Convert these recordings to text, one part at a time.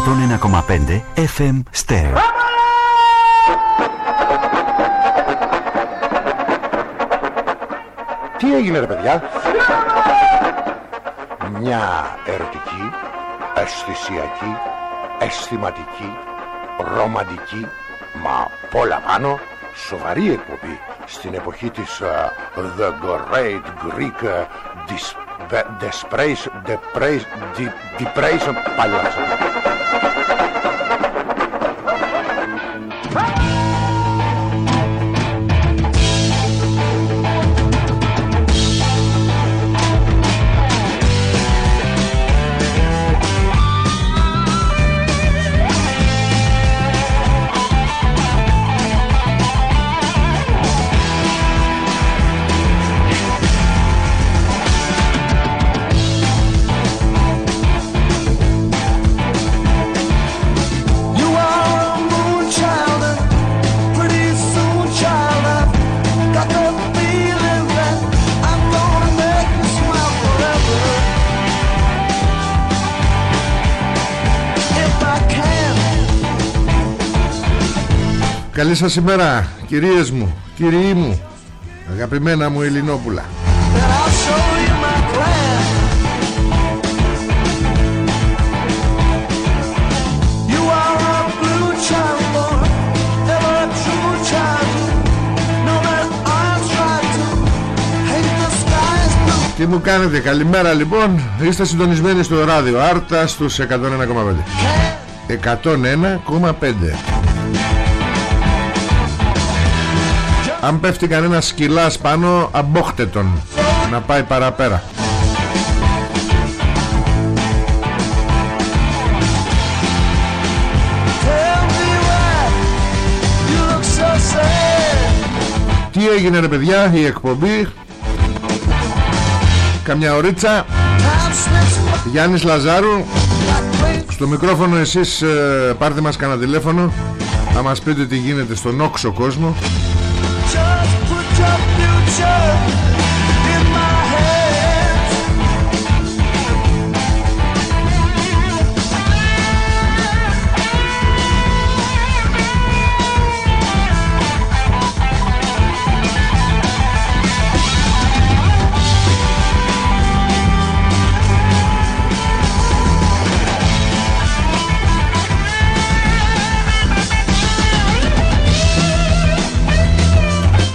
101,5 FM Stereo. Τι έγινε ρε παιδιά; Μια ερωτική Αισθησιακή Αισθηματική Ρομαντική Μα πολλά πάνω Σοβαρή εκπομπή Στην εποχή της uh, The Great Greek uh, dis, Depression Depression Depression Παλιάς Καλή σας ημέρα κυρίες μου, κύριοι μου Αγαπημένα μου Ελληνόπουλα. Τι μου κάνετε, καλημέρα λοιπόν. Είστε συντονισμένοι στο ράδιο Άρτα στους 101,5 101,5 Αν πέφτει κανένας σκυλάς πάνω Αμπόχτε τον. Να πάει παραπέρα. Τι έγινε ρε παιδιά Η εκπομπή; Καμιά ωρίτσα. Γιάννης Λαζάρου. Στο μικρόφωνο εσείς ε, πάρτε μας κανένα τηλέφωνο. Να μας πείτε τι γίνεται στον όξο κόσμο new future.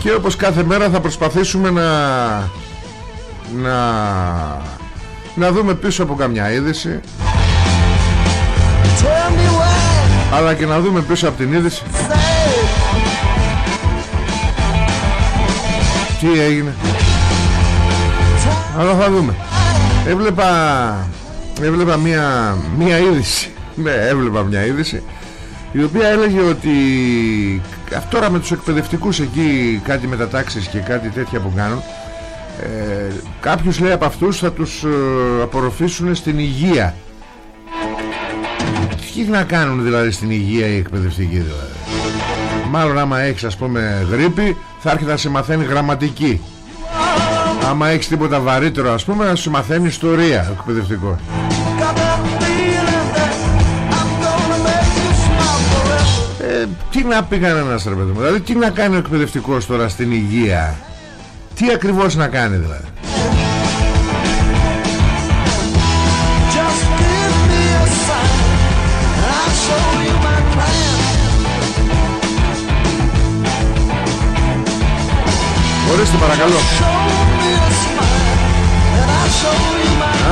Και όπως κάθε μέρα θα προσπαθήσουμε να να να δούμε πίσω από καμιά είδηση. Αλλά και να δούμε πίσω από την είδηση. Τι έγινε. Αλλά θα δούμε. Έβλεπα έβλεπα μια, μια είδηση. Ναι έβλεπα μια είδηση η οποία έλεγε ότι τώρα με τους εκπαιδευτικούς εκεί κάτι μετατάξεις και κάτι τέτοια που κάνουν ε, κάποιους λέει από αυτούς θα τους ε, απορροφήσουν στην υγεία. Τι να κάνουν δηλαδή στην υγεία οι εκπαιδευτικοί δηλαδή; Μάλλον άμα έχεις ας πούμε γρήπη θα έρχεται να σε μαθαίνει γραμματική. Άμα έχεις τίποτα βαρύτερο ας πούμε να σου μαθαίνεις ιστορία εκπαιδευτικός τι να πει κανένας ρε παιδί μου Δηλαδή τι να κάνει ο εκπαιδευτικός τώρα στην υγεία; Τι ακριβώς να κάνει δηλαδή; Ορίστε παρακαλώ.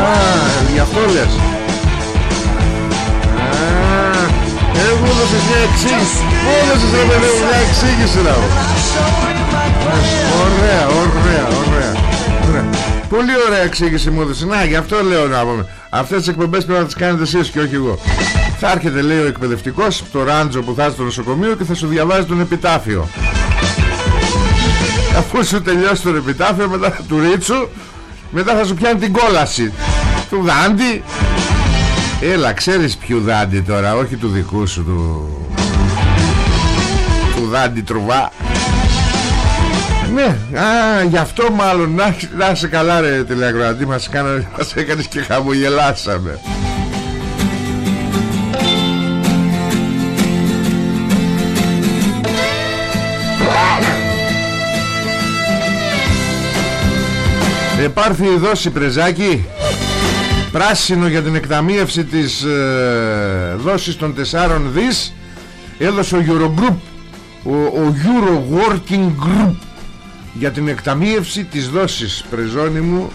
Α, γι' αυτό λες Εγώ έδωσες μια εξήγηση. Έδωσες ρε παιδί μου μια εξήγηση να Ωραία, ωραία, ωραία. Ωραία. Πολύ ωραία εξήγηση μου έδωσε. Να γι' αυτό λέω να πούμε. Αυτές τις εκπομπές πρέπει να τις κάνετε εσείς και όχι εγώ. Θα έρχεται λέει ο εκπαιδευτικός Το ράντζο που θα έρθει στο νοσοκομείο Και θα σου διαβάζει τον επιτάφιο. Αφού σου τελειώσει τον επιτάφιο Μετά του ρίτσου Μετά θα σου πιάνει την κόλαση. Του δάντη Έλα ξέρεις ποιου δάντη τώρα Όχι του δικού σου Του, του δάντη τρουβά. Ναι, α, γι' αυτό μάλλον να, να σε καλά ρε τηλεακροατή μας, μας έκανες και χαμογελάσαμε. Επάρθει η δόση πρεζάκι. Πράσινο για την εκταμείευση της ε, δόσης των 4 δις Έδωσε ο Eurogroup ο, ο Euro Working Group Για την εκταμείευση της δόσης. Πρεζόνι μου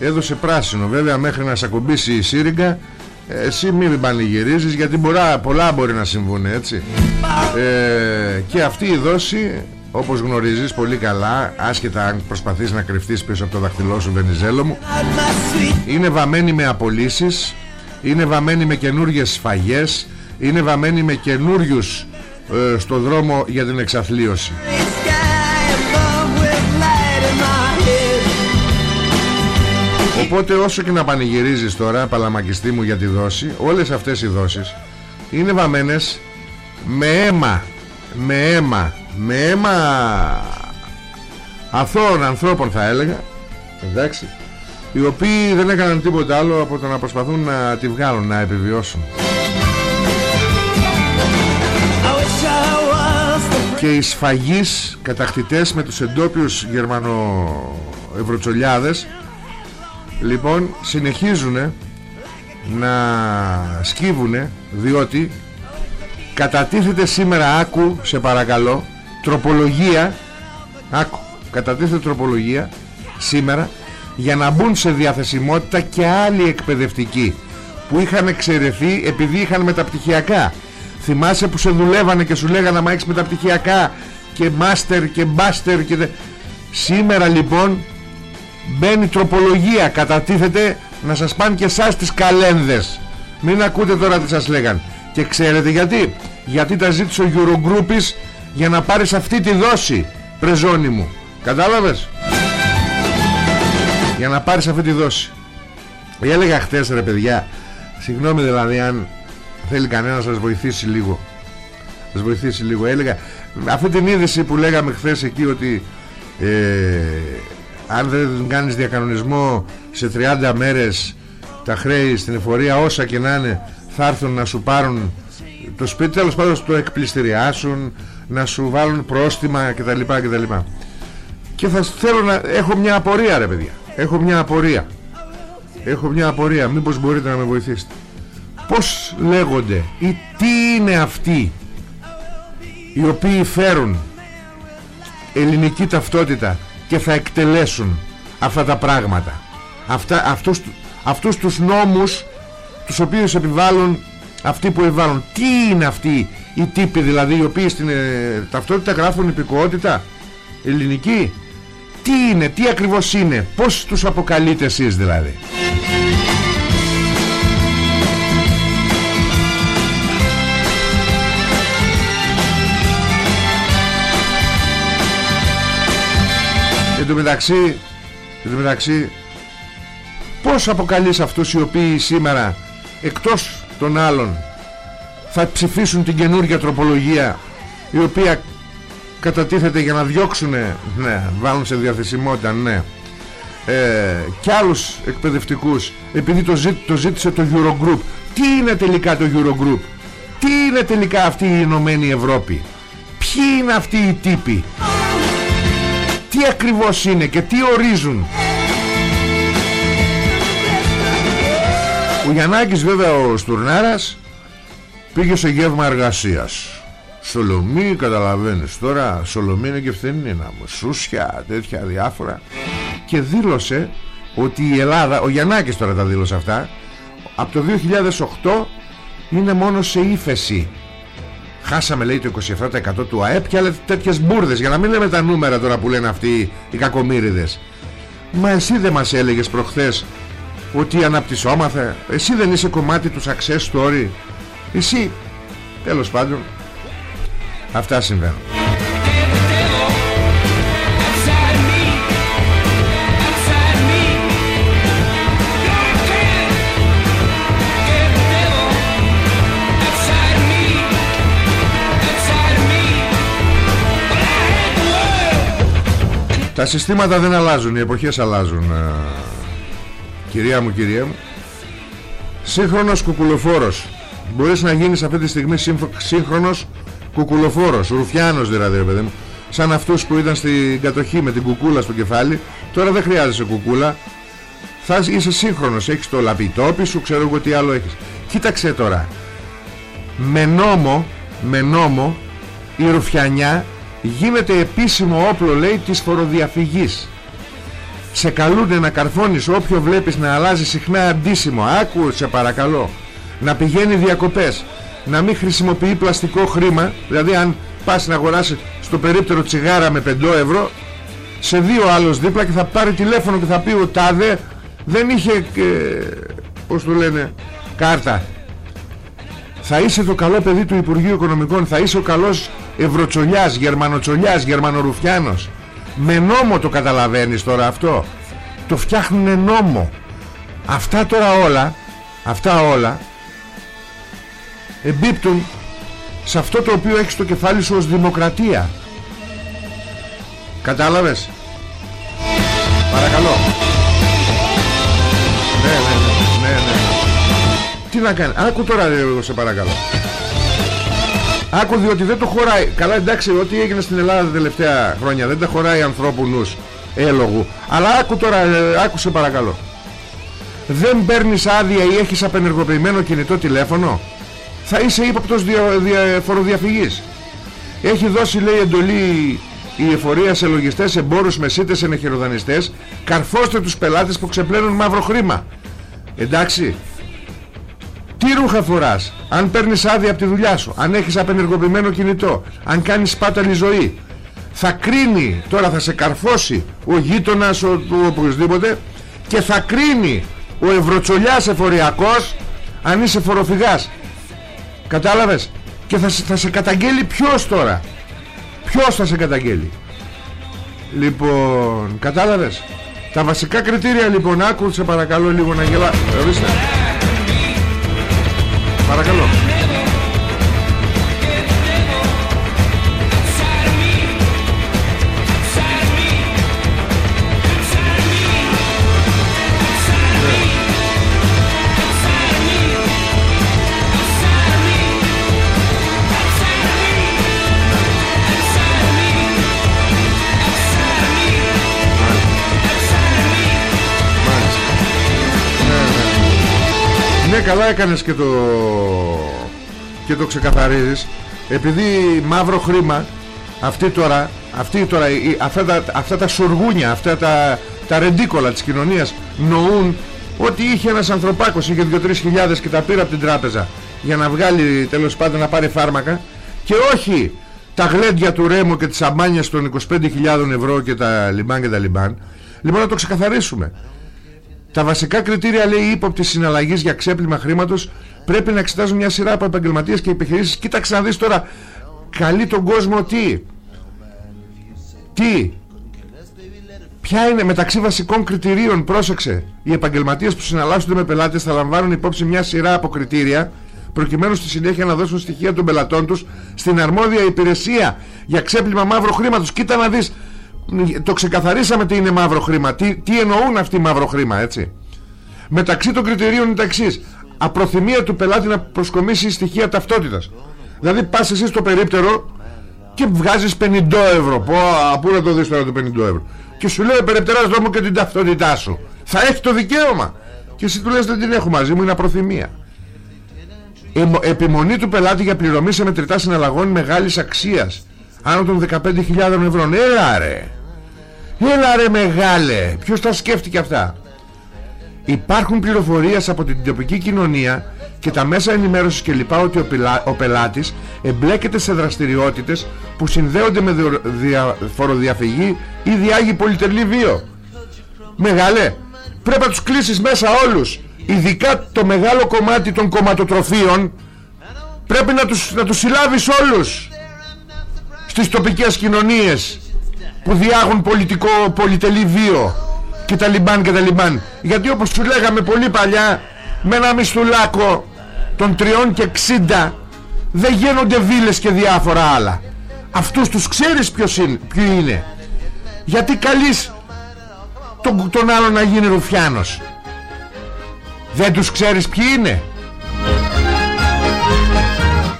Έδωσε πράσινο. Βέβαια μέχρι να σε ακουμπήσει η Σύριγγα εσύ μην πανηγυρίζεις γιατί πολλά, πολλά μπορεί να συμβούν έτσι. Ε, και αυτή η δόση όπως γνωρίζεις πολύ καλά άσχετα αν προσπαθείς να κρυφτείς πίσω από το δαχτυλό σου Βενιζέλο μου είναι βαμμένη με απολύσεις είναι βαμμένη με καινούργιες σφαγές είναι βαμμένη με καινούριους ε, στο δρόμο για την εξαθλίωση. Οπότε όσο και να πανηγυρίζεις τώρα Παλαμακιστή μου για τη δόση Όλες αυτές οι δόσεις Είναι βαμμένες με αίμα Με αίμα Με αίμα. Αθώων ανθρώπων θα έλεγα Εντάξει Οι οποίοι δεν έκαναν τίποτα άλλο Από το να προσπαθούν να τη βγάλουν Να επιβιώσουν. Και οι σφαγείς κατακτητές με τους εντόπιους Γερμανοευρωτσολιάδες Λοιπόν συνεχίζουν να σκύβουν διότι κατατίθεται σήμερα άκου σε παρακαλώ τροπολογία άκου κατατίθεται τροπολογία σήμερα για να μπουν σε διαθεσιμότητα και άλλοι εκπαιδευτικοί που είχαν εξαιρεθεί επειδή είχαν μεταπτυχιακά. Θυμάσαι που σε δουλεύανε και σου λέγανε να έχεις μεταπτυχιακά και μάστερ και μπάστερ και... σήμερα λοιπόν Μπαίνει τροπολογία Κατατίθεται να σας πάνε και εσάς τις καλένδες. Μην ακούτε τώρα τι σας λέγαν Και ξέρετε γιατί; Γιατί τα ζήτησε ο Eurogroupis Για να πάρεις αυτή τη δόση Πρεζόνι μου. Κατάλαβες; Για να πάρεις αυτή τη δόση. Έλεγα χτες ρε παιδιά Συγγνώμη δηλαδή αν Θέλει κανένας να σας βοηθήσει λίγο. Σας βοηθήσει λίγο. Έλεγα αυτή την είδηση που λέγαμε χθες εκεί ότι ε, αν δεν κάνεις διακανονισμό σε 30 μέρες τα χρέη στην εφορία όσα και να είναι θα έρθουν να σου πάρουν το σπίτι τέλος πάντων το εκπληστηριάσουν να σου βάλουν πρόστιμα κτλ κτλ. Και θα θέλω να έχω μια απορία ρε παιδιά. Έχω μια απορία. Έχω μια απορία. Μήπως μπορείτε να με βοηθήσετε. Πως λέγονται ή τι είναι αυτοί οι οποίοι φέρουν ελληνική ταυτότητα και θα εκτελέσουν αυτά τα πράγματα; Αυτά, αυτούς, αυτούς τους νόμους τους οποίους επιβάλλουν αυτοί που επιβάλλουν. Τι είναι αυτοί οι τύποι δηλαδή οι οποίοι στην ε, ταυτότητα γράφουν υπηκότητα; Ελληνική τι είναι, τι ακριβώς είναι; Πως τους αποκαλείτε εσείς δηλαδή; Εν τω μεταξύ, εν τω μεταξύ Πώς αποκαλείς αυτούς οι οποίοι σήμερα Εκτός των άλλων Θα ψηφίσουν την καινούργια τροπολογία Η οποία Κατατίθεται για να διώξουν Ναι, βάλουν σε διαθεσιμότητα Ναι ε, και άλλους εκπαιδευτικούς επειδή το, το ζήτησε το Eurogroup. Τι είναι τελικά το Eurogroup; Τι είναι τελικά αυτή η Ηνωμένη Ευρώπη; Ποιοι είναι αυτοί οι τύποι; Τι ακριβώς είναι και τι ορίζουν; Ο Γιαννάκης βέβαια ο Στουρνάρας πήγε σε γεύμα εργασίας. Σολομή καταλαβαίνεις τώρα Σολομή είναι και φθηνή να μου Σούσια τέτοια διάφορα. Και δήλωσε ότι η Ελλάδα Ο Γιαννάκης τώρα τα δήλωσε αυτά Από το 2008 Είναι μόνο σε ύφεση. Χάσαμε λέει το 27% του ΑΕΠ και άλλες τέτοιες μπουρδες Για να μην λέμε τα νούμερα τώρα που λένε αυτοί οι κακομύριδες. Μα εσύ δεν μας έλεγες προχθές Ότι αναπτυσσόμαθε. Εσύ δεν είσαι κομμάτι του success story. Εσύ. Τέλος πάντων. Αυτά συμβαίνουν. Τα συστήματα δεν αλλάζουν, οι εποχές αλλάζουν ε, Κυρία μου, κυρία μου. Σύγχρονος κουκουλοφόρος. Μπορείς να γίνεις αυτή τη στιγμή σύγχρονος κουκουλοφόρος. Ρουφιάνος δηλαδή ρε παιδί μου. Σαν αυτούς που ήταν στην κατοχή με την κουκούλα στο κεφάλι τώρα δεν χρειάζεσαι κουκούλα. Θα είσαι σύγχρονος. Έχεις το λαπιτόπι σου ξέρω εγώ τι άλλο έχεις. Κοίταξε τώρα. Με νόμο με νόμο η ρουφιανιά γίνεται επίσημο όπλο λέει της φοροδιαφυγής σε καλούνε να καρφώνεις όποιο βλέπεις να αλλάζει συχνά αντίσημο. Άκου σε παρακαλώ. Να πηγαίνει διακοπές. Να μην χρησιμοποιεί πλαστικό χρήμα. Δηλαδή αν πας να αγοράσεις στο περίπτερο τσιγάρα με 5 ευρώ σε δύο άλλος δίπλα και θα πάρει τηλέφωνο και θα πει ο τάδε δεν είχε ε, πως το λένε κάρτα θα είσαι το καλό παιδί του Υπουργείου Οικονομικών. Θα είσαι ο καλός Ευρωτσολιάς, Γερμανοτσολιάς, Γερμανορουφιάνος με νόμο το καταλαβαίνεις τώρα αυτό; Το φτιάχνουν νόμο. Αυτά τώρα όλα αυτά όλα εμπίπτουν σε αυτό το οποίο έχεις στο κεφάλι σου ως δημοκρατία. Κατάλαβες; Παρακαλώ. Ναι ναι ναι ναι, ναι. τι να κάνει; Άκου τώρα εγώ σε παρακαλώ άκου διότι δεν το χωράει. Καλά εντάξει ό,τι έγινε στην Ελλάδα τα τελευταία χρόνια δεν τα χωράει ανθρώπους νους έλογου. Αλλά άκου τώρα ε, άκουσε παρακαλώ. Δεν παίρνεις άδεια ή έχεις απενεργοποιημένο κινητό τηλέφωνο; Θα είσαι ύποπτος δια, δια, φοροδιαφυγής. Έχει δώσει λέει εντολή η εφορία σε λογιστές, εμπόρους, μεσίτες, ενεχειροδανιστές καρφώστε τους πελάτες που ξεπλένουν μαύρο χρήμα. Εντάξει τι ρούχα φοράς αν παίρνεις άδεια από τη δουλειά σου αν έχεις απενεργοποιημένο κινητό αν κάνεις σπάταλη ζωή θα κρίνει τώρα θα σε καρφώσει ο γείτονας ο, ο οποιοδήποτε και θα κρίνει ο ευρωτσολιάς εφοριακός αν είσαι φοροφυγάς. Κατάλαβες; Και θα, θα σε καταγγέλει ποιος τώρα; Ποιος θα σε καταγγέλει; Λοιπόν κατάλαβες; Τα βασικά κριτήρια λοιπόν άκουσε παρακαλώ λίγο να γελά ορίστε παρακαλώ καλά έκανες και το και το ξεκαθαρίζεις επειδή μαύρο χρήμα αυτή τώρα, αυτή τώρα αυτά, τα, αυτά τα σουργούνια αυτά τα, τα ρεντίκολα της κοινωνίας νοούν ότι είχε ένας ανθρωπάκος είχε 2-3 χιλιάδες και τα πήρε από την τράπεζα για να βγάλει τέλος πάντων να πάρει φάρμακα. Και όχι τα γλέντια του Ρέμου και τις αμπάνιες των 25.000 ευρώ και τα λιμπάν και τα λιμπάν λοιπόν να το ξεκαθαρίσουμε τα βασικά κριτήρια λέει ύποπτη συναλλαγής για ξέπλυμα χρήματος πρέπει να εξετάζουν μια σειρά από επαγγελματίες και επιχειρήσεις. Κοίταξε να δεις τώρα, καλεί τον κόσμο τι; Τι; Ποια είναι μεταξύ βασικών κριτηρίων, πρόσεξε. Οι επαγγελματίες που συναλλάσσονται με πελάτες θα λαμβάνουν υπόψη μια σειρά από κριτήρια προκειμένου στη συνέχεια να δώσουν στοιχεία των πελατών τους στην αρμόδια υπηρεσία για ξέπλυμα μαύρο χρήματος. Κοίτα να δεις το ξεκαθαρίσαμε τι είναι μαύρο χρήμα. Τι, τι εννοούν αυτοί μαύρο χρήμα έτσι. Μεταξύ των κριτηρίων είναι τα εξής. απροθυμία του πελάτη να προσκομίσει στοιχεία ταυτότητας. Δηλαδή πας εσύ στο περίπτερο και βγάζεις 50 ευρώ. Πω, πού να το δεις τώρα το 50 ευρώ. Και σου λέει περιπτεράς δω μου και την ταυτότητά σου θα έχει το δικαίωμα. Και εσύ του λες δεν την έχω μαζί μου είναι απροθυμία επιμονή του πελάτη για πληρωμή σε μετρητά συναλλαγών μεγάλης αξίας άνω των 15.000 ευρώ έλα ρε Έλα ρε μεγάλε Ποιος τα σκέφτηκε αυτά; Υπάρχουν πληροφορίες από την τοπική κοινωνία και τα μέσα ενημέρωσης και λοιπά ότι ο, πελά, ο πελάτης εμπλέκεται σε δραστηριότητες που συνδέονται με δια, φοροδιαφυγή ή διάγει πολυτελή βίο. Μεγάλε, πρέπει να τους κλείσεις μέσα όλους. Ειδικά το μεγάλο κομμάτι των κομματοτροφίων πρέπει να τους, να τους συλλάβεις όλους στις τοπικές κοινωνίες που διάγουν πολιτικό πολυτελή βίο και τα λιμπάν και τα λιμπάν. Γιατί όπως σου λέγαμε πολύ παλιά με ένα μισθουλάκο των τριών και 60 δεν γίνονται βίλες και διάφορα άλλα. Αυτούς τους ξέρεις ποιος είναι, ποιο είναι. Γιατί καλείς τον, τον άλλο να γίνει ρουφιάνος. Δεν τους ξέρεις ποιοι είναι.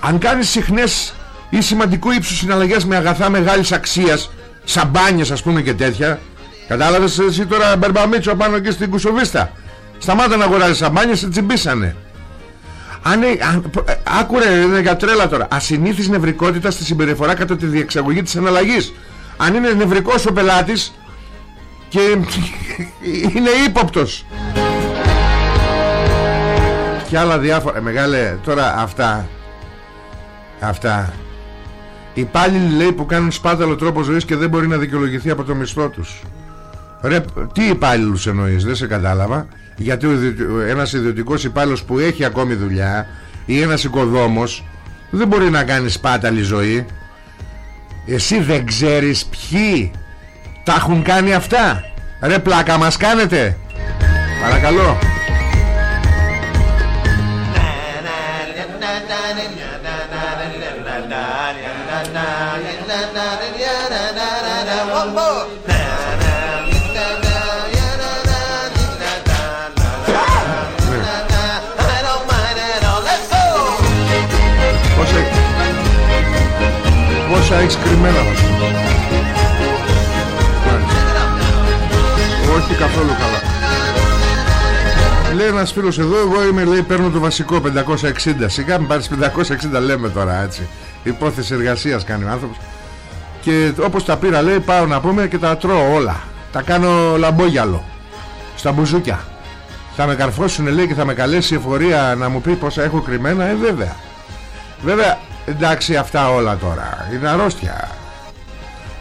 Αν κάνεις συχνές ή σημαντικού ύψους συναλλαγές με αγαθά μεγάλης αξίας σαμπάνιες ας πούμε και τέτοια. Κατάλαβες εσύ τώρα Μπερμπαμίτσο πάνω εκεί στην Κουσοβίστα. Σταμάτα να αγοράζεις σαμπάνιες σε τσιμπήσανε. Αν, αν, άκουρε είναι για τρέλα τώρα. Ασυνήθις νευρικότητα στη συμπεριφορά κατά τη διεξαγωγή της αναλλαγής αν είναι νευρικός ο πελάτης και είναι ύποπτος. Και άλλα διάφορα. Ε, μεγάλε τώρα αυτά αυτά. οι υπάλληλοι λέει που κάνουν σπάταλο τρόπο ζωής και δεν μπορεί να δικαιολογηθεί από το μισθό τους. Ρε, τι υπάλληλους εννοείς δεν σε κατάλαβα. Γιατί ένας ιδιωτικός υπάλληλος που έχει ακόμη δουλειά ή ένας οικοδόμος δεν μπορεί να κάνει σπάταλη ζωή. Εσύ δεν ξέρεις ποιοι τα έχουν κάνει αυτά. Ρε πλάκα μας κάνετε. Παρακαλώ Πόσα έχεις; Κρυμμένα μας Όχι καθόλου καλά. Λέει ένας φίλος εδώ Εγώ είμαι λέει παίρνω το βασικό 560 Σιγά με πάρεις 560 λέμε τώρα έτσι Υπόθεση εργασίας κάνει ο άνθρωπος. Και όπως τα πήρα λέει πάω να πούμε και τα τρώω όλα. Τα κάνω λαμπόγιαλο Στα μπουζούκια. Θα με καρφώσουν λέει και θα με καλέσει η εφορία Να μου πει πόσα έχω κρυμμένα. Ε βέβαια. Βέβαια εντάξει αυτά όλα τώρα. Είναι αρρώστια.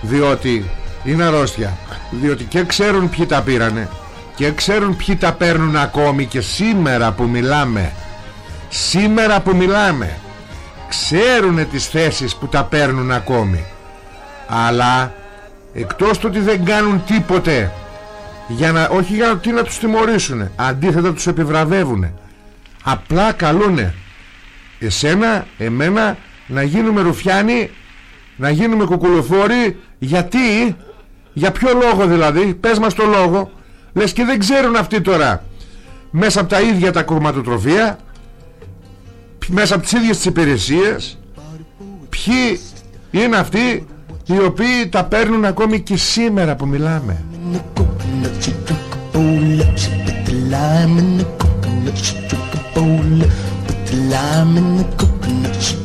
Διότι είναι αρρώστια. Διότι και ξέρουν ποιοι τα πήρανε και ξέρουν ποιοι τα παίρνουν ακόμη και σήμερα που μιλάμε. Σήμερα που μιλάμε ξέρουν τις θέσεις που τα παίρνουν ακόμη. Αλλά εκτός του ότι δεν κάνουν τίποτε για να, όχι για να, τι να τους τιμωρήσουν αντίθετα τους επιβραβεύουν απλά καλούνε. Εσένα, εμένα να γίνουμε ρουφιάνοι να γίνουμε κουκουλοφόροι. Γιατί; Για ποιο λόγο δηλαδή; Πες μας το λόγο. Λες και δεν ξέρουν αυτοί τώρα. Μέσα από τα ίδια τα κομματοτροφία μέσα από τις ίδιες τις υπηρεσίες. Ποιοι είναι αυτοί οι οποίοι τα παίρνουν ακόμη και σήμερα που μιλάμε.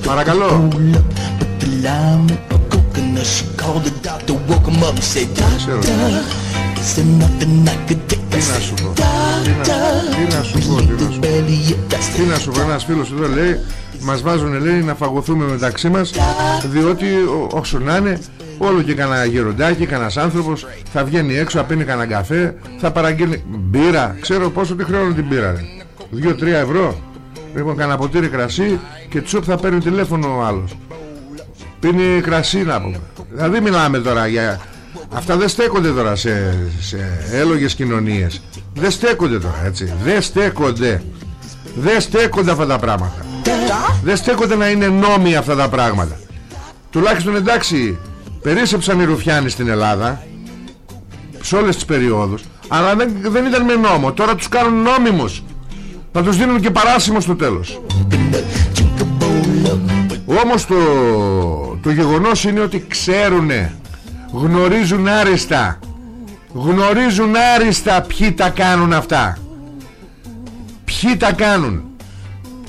Παρακαλώ Τι να σου πω; Τι να σου πω Τι να σου πω; Ένας φίλος εδώ λέει Μας βάζουν λέει να φαγωθούμε μεταξύ μας Διότι όσο να είναι Όλο και κανένα γεροντάκι, κανένας άνθρωπος Θα βγαίνει έξω, θα πίνει κανένα καφέ Θα παραγγείλει μπύρα. Ξέρω πόσο τη χρεώνουν την μπύρα 2-3 ευρώ. Λοιπόν κανένα ποτήρι κρασί Και τσουπ θα παίρνει τηλέφωνο ο άλλος. Πίνει κρασί να πούμε. Δηλαδή μιλάμε τώρα για Αυτά δεν στέκονται τώρα σε, σε έλογες κοινωνίες. Δεν στέκονται τώρα έτσι. Δεν στέκονται. Δεν στέκονται αυτά τα πράγματα. Δεν στέκονται να είναι νόμοι αυτά τα πράγματα. Τουλάχιστον εντάξει Περίσεψαν οι Ρουφιάνοι στην Ελλάδα Σε όλες τις περιόδους Αλλά δεν, δεν ήταν με νόμο. Τώρα τους κάνουν νόμιμους. Θα τους δίνουν και παράσημο στο τέλος. Όμως το, το γεγονός είναι ότι ξέρουνε Γνωρίζουν άριστα. Γνωρίζουν άριστα ποιοι τα κάνουν αυτά. Ποιοι τα κάνουν.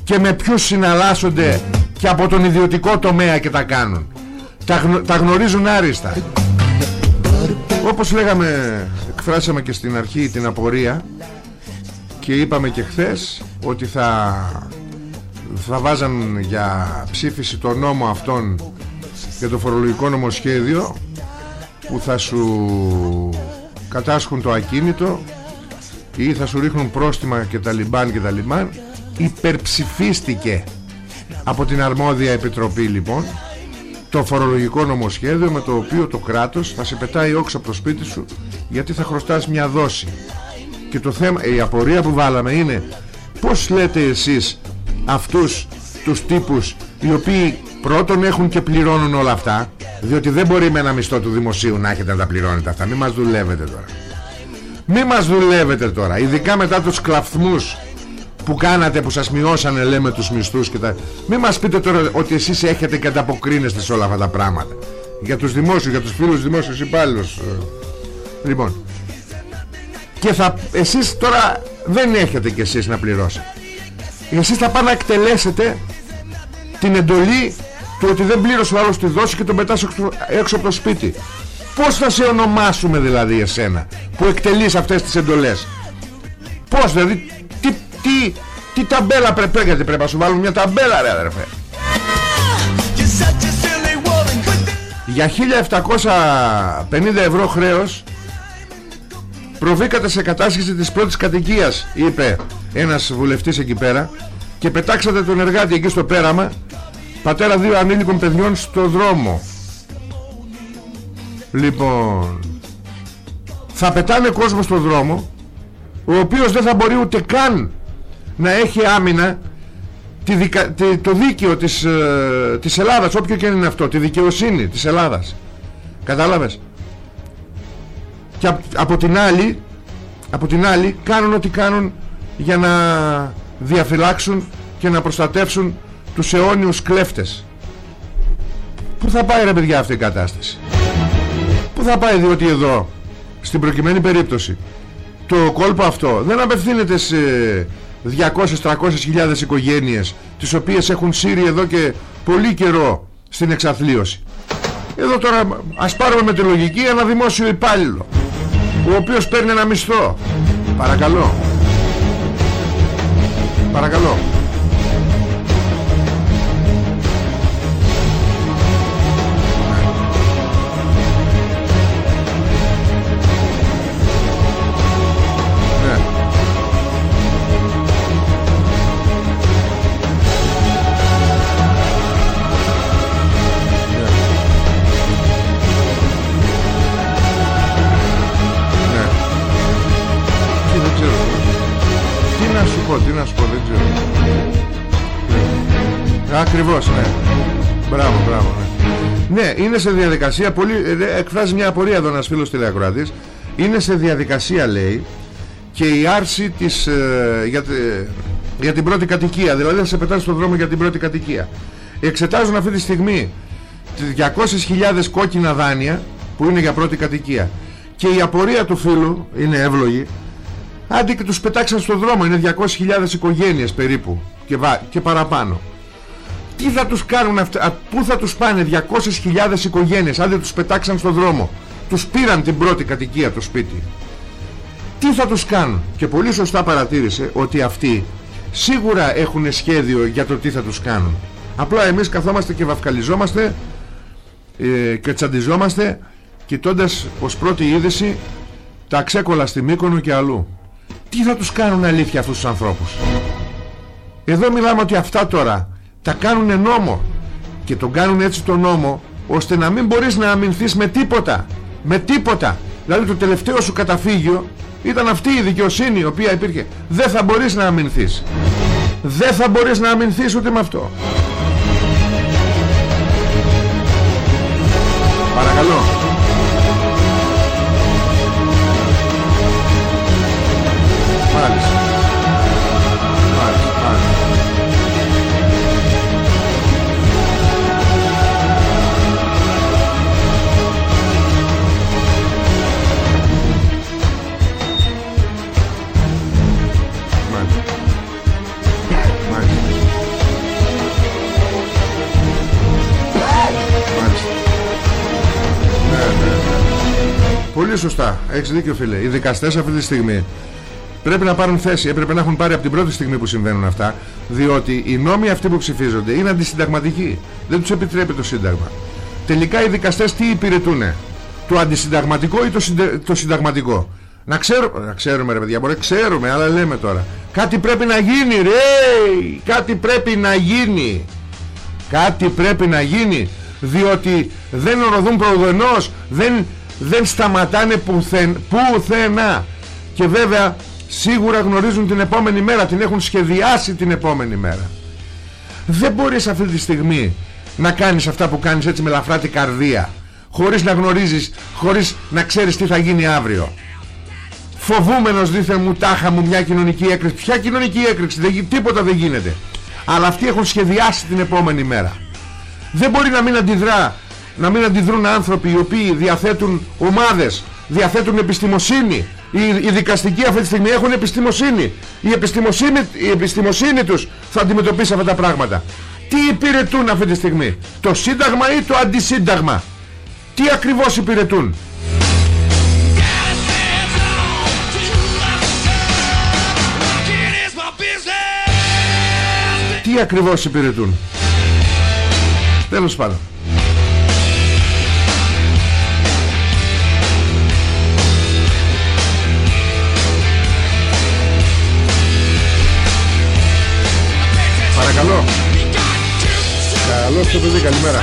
Και με ποιους συναλλάσσονται Και από τον ιδιωτικό τομέα και τα κάνουν. Τα, τα γνωρίζουν άριστα. Όπως λέγαμε Εκφράσαμε και στην αρχή την απορία και είπαμε και χθες ότι θα, θα βάζαν για ψήφιση το νόμο αυτόν για το φορολογικό νομοσχέδιο που θα σου κατάσχουν το ακίνητο ή θα σου ρίχνουν πρόστιμα και τα λιμπάν και τα λιμπάν υπερψηφίστηκε από την αρμόδια επιτροπή λοιπόν το φορολογικό νομοσχέδιο με το οποίο το κράτος θα σε πετάει όξα από το σπίτι σου γιατί θα χρωστάς μια δόση. Και το θέμα, η απορία που βάλαμε είναι πως λέτε εσείς αυτούς τους τύπους οι οποίοι πρώτον έχουν και πληρώνουν όλα αυτά διότι δεν μπορεί με ένα μισθό του δημοσίου να έχετε να τα πληρώνετε αυτά. Μην μας δουλεύετε τώρα. Μην μας δουλεύετε τώρα. Ειδικά μετά τους κλαφθμούς που κάνατε που σας μειώσανε λέμε τους μισθούς και τα... Μην μας πείτε τώρα ότι εσείς έχετε και ανταποκρίνεστε σε όλα αυτά τα πράγματα. Για τους δημόσιους, για τους φίλους δημόσιους υπάλληλους Λοιπόν. Και θα... εσείς τώρα δεν έχετε κι εσείς να πληρώσετε. Εσείς θα πάνε να εκτελέσετε την εντολή του ότι δεν πλήρωσε ο άλλος τη δόση και τον πετάς έξω από το σπίτι. Πώς θα σε ονομάσουμε δηλαδή εσένα που εκτελείς αυτές τις εντολές; Πώς δηλαδή τι, τι, τι ταμπέλα πρέπει γιατί πρέπει να σου βάλουν μια ταμπέλα ρε αδερφέ. Για 1750 ευρώ χρέος προβήκατε σε κατάσχεση της πρώτης κατοικίας είπε ένας βουλευτής εκεί πέρα και πετάξατε τον εργάτη εκεί στο πέραμα πατέρα δύο ανήλικων παιδιών στο δρόμο. Λοιπόν θα πετάνε κόσμο στο δρόμο ο οποίος δεν θα μπορεί ούτε καν να έχει άμυνα τη δικα... το δίκαιο της, ε, της Ελλάδας όποιο και είναι αυτό τη δικαιοσύνη της Ελλάδας. Κατάλαβες; Και από την άλλη από την άλλη κάνουν ό,τι κάνουν για να διαφυλάξουν και να προστατεύσουν τους αιώνιους κλέφτες. Πού θα πάει ρε παιδιά αυτή η κατάσταση; Πού θα πάει διότι εδώ Στην προκειμένη περίπτωση Το κόλπο αυτό δεν απευθύνεται σε 200-300 χιλιάδες οικογένειες Τις οποίες έχουν σύρει εδώ και πολύ καιρό Στην εξαθλίωση. Εδώ τώρα ας πάρουμε με τη λογική Ένα δημόσιο υπάλληλο Ο οποίος παίρνει ένα μισθό. Παρακαλώ. Παρακαλώ Ακριβώς, ναι. Μπράβο, μπράβο, ναι. Ναι, είναι σε διαδικασία, πολύ, ε, εκφράζει μια απορία εδώ ένας φίλος τηλεακροατής. Είναι σε διαδικασία, λέει, και η άρση της, ε, για, για την πρώτη κατοικία. Δηλαδή θα σε πετάσει στον δρόμο για την πρώτη κατοικία. Εξετάζουν αυτή τη στιγμή 200.000 κόκκινα δάνεια που είναι για πρώτη κατοικία. Και η απορία του φίλου είναι εύλογη Άντε και τους πετάξαν στον δρόμο Είναι 200.000 οικογένειες περίπου και, βα... και παραπάνω Τι θα τους κάνουν αυτά Πού θα τους πάνε 200.000 οικογένειες Άντε τους πετάξαν στον δρόμο. Τους πήραν την πρώτη κατοικία το σπίτι. Τι θα τους κάνουν; Και πολύ σωστά παρατήρησε ότι αυτοί Σίγουρα έχουν σχέδιο για το τι θα τους κάνουν. Απλά εμείς καθόμαστε και βαφκαλιζόμαστε ε, Και τσαντιζόμαστε Κοιτώντας ως πρώτη είδηση Τα ξέκολα στη Μύκονο και αλλού. Τι θα τους κάνουν αλήθεια αυτούς τους ανθρώπους; Εδώ μιλάμε ότι αυτά τώρα τα κάνουν νόμο και τον κάνουν έτσι τον νόμο ώστε να μην μπορείς να αμυνθείς με τίποτα με τίποτα. Δηλαδή το τελευταίο σου καταφύγιο ήταν αυτή η δικαιοσύνη η οποία υπήρχε. Δεν θα μπορείς να αμυνθείς. Δεν θα μπορείς να αμυνθείς ούτε με αυτό. Παρακαλώ Πολύ σωστά. Έχεις δίκιο, φίλε. Οι δικαστές αυτή τη στιγμή πρέπει να πάρουν θέση. Έπρεπε να έχουν πάρει από την πρώτη στιγμή που συμβαίνουν αυτά. Διότι οι νόμοι αυτοί που ψηφίζονται είναι αντισυνταγματικοί. Δεν τους επιτρέπει το Σύνταγμα. Τελικά οι δικαστές τι υπηρετούν, το αντισυνταγματικό ή το, το συνταγματικό; Να, ξέρουμε, να ξέρουμε ρε παιδιά, μπορεί, ξέρουμε, αλλά λέμε τώρα. Κάτι πρέπει να γίνει, ρε! Κάτι πρέπει να γίνει. Κάτι πρέπει να γίνει. Διότι δεν οροδούν προδενός, δεν δεν σταματάνε πουθεν, πουθενά. Και βέβαια σίγουρα γνωρίζουν την επόμενη μέρα την έχουν σχεδιάσει την επόμενη μέρα. Δεν μπορείς αυτή τη στιγμή να κάνεις αυτά που κάνεις έτσι με λαφράτη καρδία χωρίς να γνωρίζεις χωρίς να ξέρεις τι θα γίνει αύριο. Φοβούμενος δίθεν μου τάχα μου μια κοινωνική έκρηξη. Ποια κοινωνική έκρηξη; Δεν, τίποτα δεν γίνεται. Αλλά αυτοί έχουν σχεδιάσει την επόμενη μέρα. Δεν μπορεί να μην αντιδρά να μην αντιδρούν άνθρωποι οι οποίοι διαθέτουν ομάδες διαθέτουν επιστημοσύνη. Οι, οι δικαστικοί αυτή τη στιγμή έχουν επιστημοσύνη. Η επιστημοσύνη, η επιστημοσύνη τους θα αντιμετωπίσει αυτά τα πράγματα. Τι υπηρετούν αυτή τη στιγμή το σύνταγμα ή το αντισύνταγμα; Τι ακριβώς υπηρετούν; Τι ακριβώς υπηρετούν; Τέλος πάντων Παρακαλώ Καλό στο παιδί καλημέρα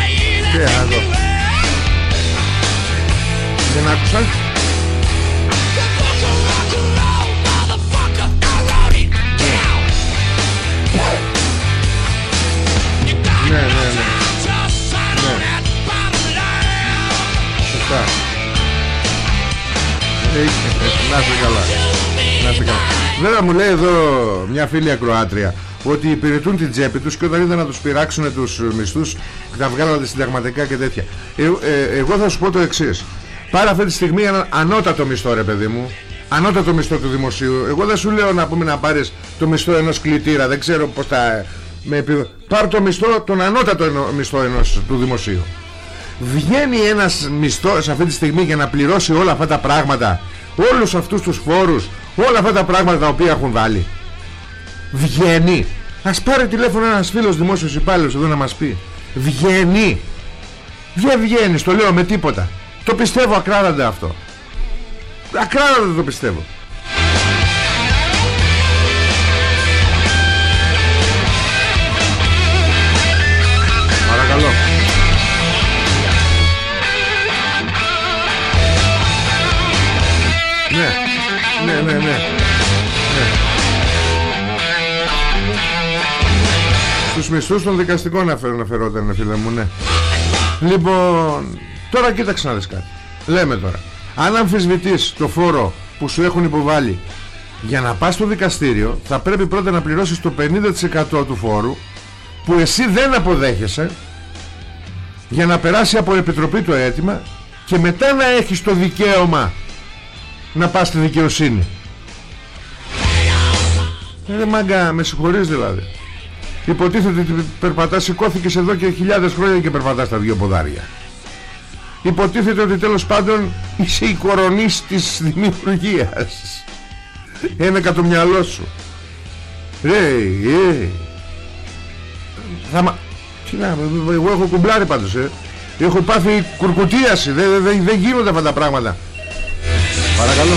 Και εδώ Δεν άκουσα Ναι, ναι, ναι. ναι. Σωστά. Ε, να σε καλά. Να σε καλά. Βέβαια μου λέει εδώ μια φίλη ακροάτρια ότι υπηρετούν την τσέπη τους και όταν είδαν να τους πειράξουν τους μισθούς τα βγάλανε συνταγματικά και τέτοια. Ε, ε, εγώ θα σου πω το εξής. Πάρε αυτή τη στιγμή ένα ανώτατο μισθό ρε παιδί μου. Ανώτατο μισθό του δημοσίου. Εγώ δεν σου λέω να πούμε να πάρεις το μισθό ενός κλητήρα. Δεν ξέρω πως θα με Πάρ το μισθό Τον ανώτατο μισθό ενός του δημοσίου. Βγαίνει ένας μισθός αυτή τη στιγμή για να πληρώσει όλα αυτά τα πράγματα. Όλους αυτούς τους φόρους Όλα αυτά τα πράγματα τα οποία έχουν βάλει Βγαίνει. Ας πάρει τηλέφωνο ένας φίλος δημόσιος υπάλληλος εδώ να μας πει. Βγαίνει. Δεν βγαίνει, το λέω με τίποτα. Το πιστεύω ακράδαντα αυτό. Ακράδαντα το πιστεύω Στους μισθούς των δικαστικών αναφερόταν φίλε μου ναι. Λοιπόν Τώρα κοίταξε να δεις κάτι. Λέμε τώρα Αν αμφισβητείς το φόρο που σου έχουν υποβάλει Για να πας στο δικαστήριο Θα πρέπει πρώτα να πληρώσεις το 50% του φόρου Που εσύ δεν αποδέχεσαι Για να περάσει από επιτροπή το αίτημα Και μετά να έχεις το δικαίωμα Να πας στη δικαιοσύνη. Ε μάγκα με συγχωρείς δηλαδή Υποτίθεται ότι περπατάς Σηκώθηκες εδώ και χιλιάδες χρόνια και περπατάς τα δύο ποδάρια. Υποτίθεται ότι τέλος πάντων Είσαι η κορονής της δημιουργίας. Ένα κατ' μυαλό σου. Ρε ε. Θα μα... Τι να, εγώ έχω κουμπλάρει πάντως ε. Έχω πάθει κουρκουτίαση Δεν δε, δε γίνονται αυτά τα πράγματα. Παρακαλώ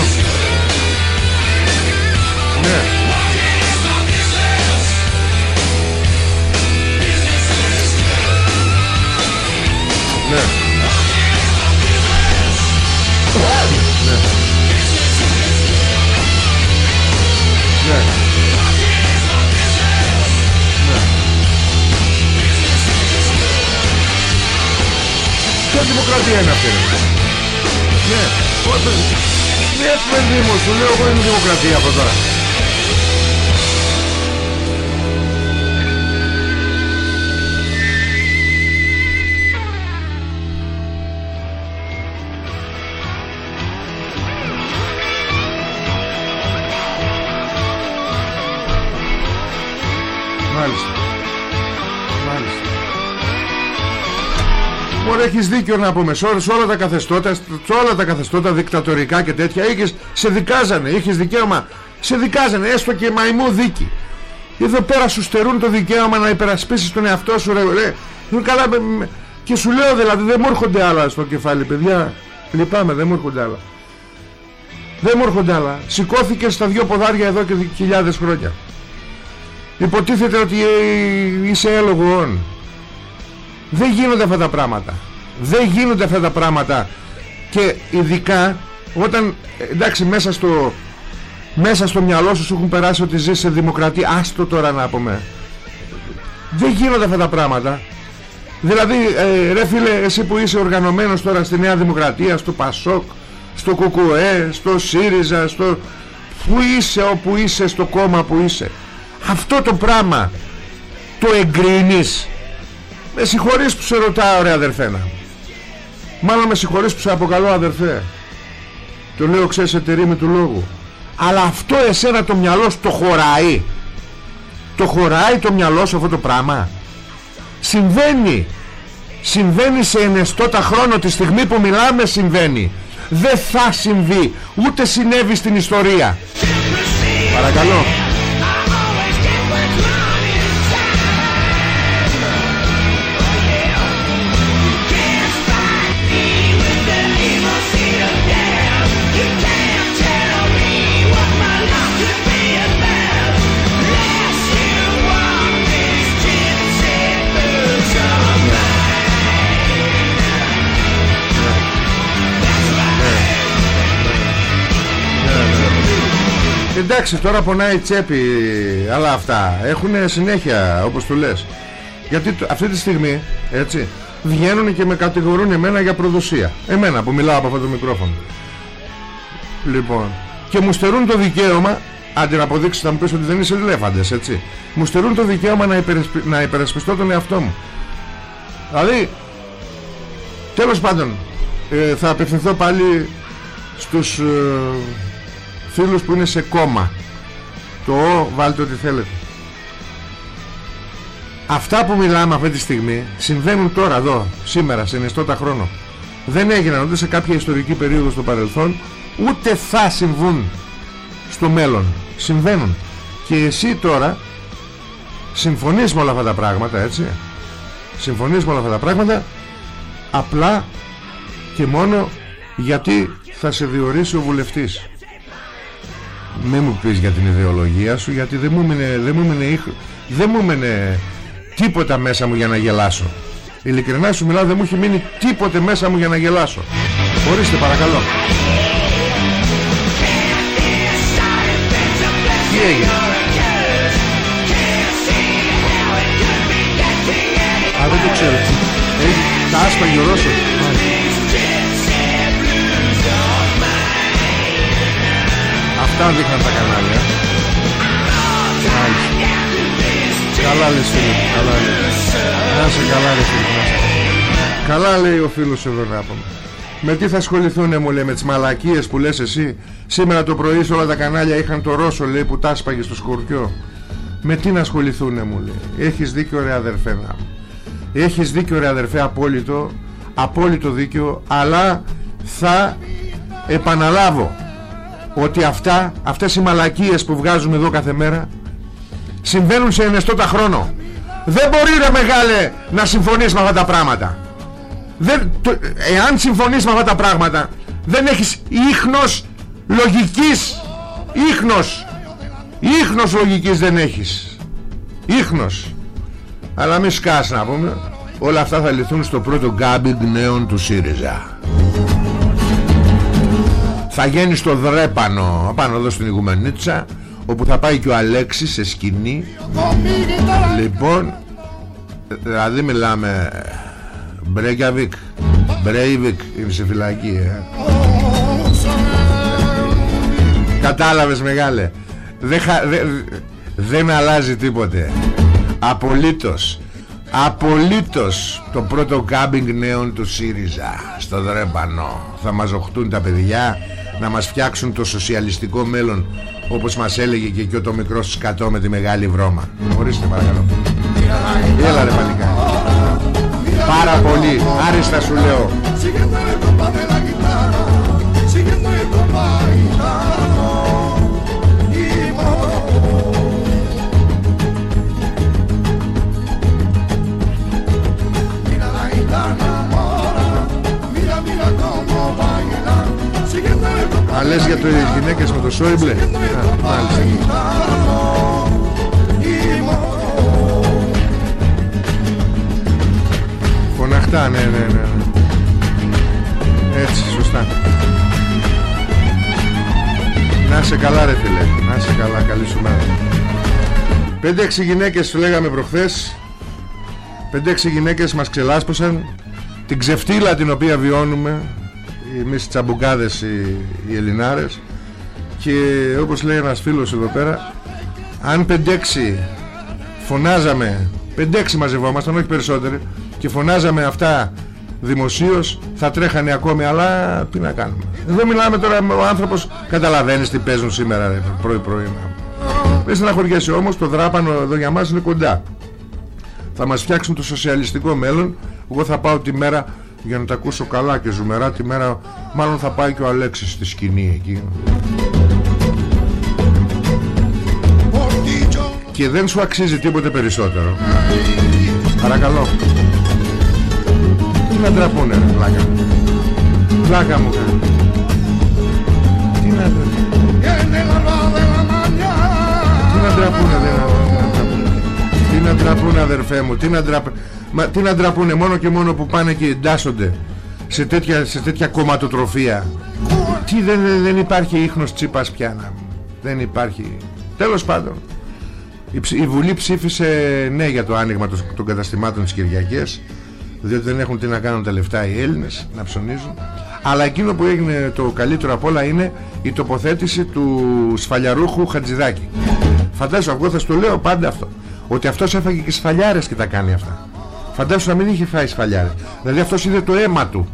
Ποια δημοκρατία είναι αυτή Ναι Ναι παιδί μου σου λέω εγώ είναι δημοκρατία από τώρα Μωρέ έχεις δίκιο να πούμε σε όλα τα καθεστώτα Σε όλα τα καθεστώτα δικτατορικά και τέτοια είχες, Σε δικάζανε, είχες δικαίωμα Σε δικάζανε έστω και μαϊμού δίκη. Εδώ πέρα σου στερούν το δικαίωμα Να υπερασπίσεις τον εαυτό σου ρε, ρε. Καλά, Και σου λέω δηλαδή δεν μου έρχονται άλλα στο κεφάλι παιδιά. Λυπάμαι δεν μου έρχονται άλλα. Δεν μου έρχονται άλλα. Σηκώθηκες στα δυο ποδάρια εδώ και χιλιάδες χρόνια. Υποτίθεται ότι ε, είσαι έλογο δεν γίνονται αυτά τα πράγματα δεν γίνονται αυτά τα πράγματα και ειδικά όταν εντάξει μέσα στο μέσα στο μυαλό σου σου έχουν περάσει ότι ζεις σε δημοκρατία άστο τώρα να πούμε δεν γίνονται αυτά τα πράγματα δηλαδή ε, ρε φίλε εσύ που είσαι οργανωμένος τώρα στη Νέα Δημοκρατία στο Πασόκ στο ΚΚΕ, στο ΣΥΡΙΖΑ, στο... Πού είσαι όπου είσαι, στο κόμμα που είσαι. Αυτό το πράγμα το εγκρίνεις. Με συγχωρείς που σε ρωτάω ρε αδερφένα. Μάλλον με συγχωρείς που σε αποκαλώ αδερφέ. Το λέω ξέρεις εταιρείμη του λόγου. Αλλά αυτό εσένα το μυαλό σου το χωράει. Το χωράει το μυαλό σου αυτό το πράγμα. Συμβαίνει. Συμβαίνει σε ενεστώτα χρόνο τη στιγμή που μιλάμε συμβαίνει. Δεν θα συμβεί. Ούτε συνέβη στην ιστορία. Παρακαλώ. Εντάξει τώρα πονάει η τσέπη Αλλά αυτά έχουν συνέχεια Όπως του λες. Γιατί αυτή τη στιγμή έτσι Βγαίνουν και με κατηγορούν εμένα για προδοσία. Εμένα που μιλάω από αυτό το μικρόφωνο. Λοιπόν Και μου στερούν το δικαίωμα Αντί να αποδείξεις θα μου πεις ότι δεν είσαι ελέφαντες έτσι. Μου στερούν το δικαίωμα να, υπερασπι... να υπερασπιστώ τον εαυτό μου. Δηλαδή Τέλος πάντων ε, Θα απευθυνθώ πάλι Στους ε, φίλους που είναι σε κόμμα. Το ο βάλτε ό,τι θέλετε. Αυτά που μιλάμε αυτή τη στιγμή συμβαίνουν τώρα εδώ σήμερα σε νεστότα χρόνο δεν έγιναν ούτε σε κάποια ιστορική περίοδο στο παρελθόν ούτε θα συμβούν στο μέλλον. Συμβαίνουν. Και εσύ τώρα συμφωνείς με όλα αυτά τα πράγματα έτσι. Συμφωνείς με όλα αυτά τα πράγματα απλά και μόνο γιατί θα σε διορίσει ο βουλευτής μην μου πεις για την ιδεολογία σου γιατί δεν μου έμεινε, δεν μου έμεινε, δεν μου έμεινε τίποτα μέσα μου για να γελάσω. Ειλικρινά σου μιλάω δεν μου έχει μείνει τίποτε μέσα μου για να γελάσω. Ορίστε παρακαλώ. Τι έγινε; Α δεν το ξέρω. Τα άσπα γερόσο Αυτά δείχναν τα κανάλια. Καλά λες φίλε Καλά λες. Να σε καλά ρε φίλε Καλά. Λέει ο φίλος εδώ να πούμε. Με τι θα ασχοληθούν μου λέει με τις μαλακίες που λες εσύ; Σήμερα το πρωί σε όλα τα κανάλια είχαν το Ρώσο λέει που τάσπαγε στο σκορπιό. Με τι να ασχοληθούν μου λέει; Έχεις δίκιο ρε αδερφέ να Έχεις δίκιο ρε αδερφέ απόλυτο Απόλυτο δίκιο Αλλά θα επαναλάβω ότι αυτά, αυτές οι μαλακίες που βγάζουμε εδώ κάθε μέρα συμβαίνουν σε ενεστώτα χρόνο. Δεν μπορεί ρε μεγάλε να συμφωνείς με αυτά τα πράγματα. Δεν, το, εάν συμφωνείς με αυτά τα πράγματα δεν έχεις ίχνος λογικής. Ίχνος. Ίχνος λογικής δεν έχεις. Ίχνος. Αλλά μη σκάς να πούμε όλα αυτά θα λυθούν στο πρώτο κάμπινγκ νέων του ΣΥΡΙΖΑ θα γίνει στο Δρέπανο πάνω εδώ στην Ιγουμενίτσα όπου θα πάει και ο Αλέξης σε σκηνή. Λοιπόν δηλαδή μιλάμε Μπρέγκαβικ Μπρέιβικ είναι σε φυλακή ε. κατάλαβες μεγάλε. Δεν, δεν αλλάζει τίποτε. Απολύτως Απολύτως το πρώτο κάμπινγκ νέων του ΣΥΡΙΖΑ στο Δρέπανο. Θα μας οχτούν τα παιδιά να μας φτιάξουν το σοσιαλιστικό μέλλον όπως μας έλεγε και εκεί το μικρό σκατό με τη μεγάλη βρώμα. Ορίστε παρακαλώ. Έλα ρε παλικά. Πάρα πολύ. Άριστα σου λέω Α, λες για τις γυναίκες με το Σόιμπλε Φωναχτά, ναι, ναι, ναι, ναι. Έτσι, σωστά. Να σε καλά ρε φίλε. Να σε καλά, καλή σου μέρα. Πέντε-έξι γυναίκες σου λέγαμε προχθές. Πέντε-έξι γυναίκες μας ξελάσπωσαν. Την ξεφτύλα την οποία βιώνουμε εμείς τσαμπουγκάδες οι, οι Ελληνάρες. Και όπως λέει ένας φίλος εδώ πέρα αν 5-6 φωνάζαμε 5-6 μαζευόμασταν όχι περισσότεροι και φωνάζαμε αυτά δημοσίως θα τρέχανε ακόμη αλλά τι να κάνουμε εδώ μιλάμε τώρα ο άνθρωπος καταλαβαίνεις τι παίζουν σήμερα πρωί πρωί δεν στεναχωριέσαι όμως το δράπανο εδώ για μας είναι κοντά. Θα μας φτιάξουν το σοσιαλιστικό μέλλον. Εγώ θα πάω τη μέρα για να τα ακούσω καλά και ζουμερά τη μέρα μάλλον θα πάει και ο Αλέξης στη σκηνή εκεί. Και δεν σου αξίζει τίποτε περισσότερο. Παρακαλώ. Τι να ντραπούνε ρε πλάκα μου. Πλάκα μου κάνει τι να τι να ντραπούνε τι να ντραπούνε αδερφέ μου τι να ντραπούνε Μα τι να ντραπούνε μόνο και μόνο που πάνε και εντάσσονται σε τέτοια, σε τέτοια κομματοτροφία. Τι δεν, δεν υπάρχει ίχνος τσίπας πια να, Δεν υπάρχει. Τέλος πάντων η, Βουλή ψήφισε ναι για το άνοιγμα των, των καταστημάτων της Κυριακής Διότι δεν έχουν τι να κάνουν τα λεφτά οι Έλληνες Να ψωνίζουν. Αλλά εκείνο που έγινε το καλύτερο απ' όλα είναι Η τοποθέτηση του σφαλιαρούχου Χατζηδάκη. Φαντάζομαι εγώ θα σου το λέω πάντα αυτό Ότι αυτός έφαγε και σφαλιάρες και τα κάνει αυτά Φαντάσου να μην είχε φάει σφαλιάρες Δηλαδή αυτός είδε το αίμα του.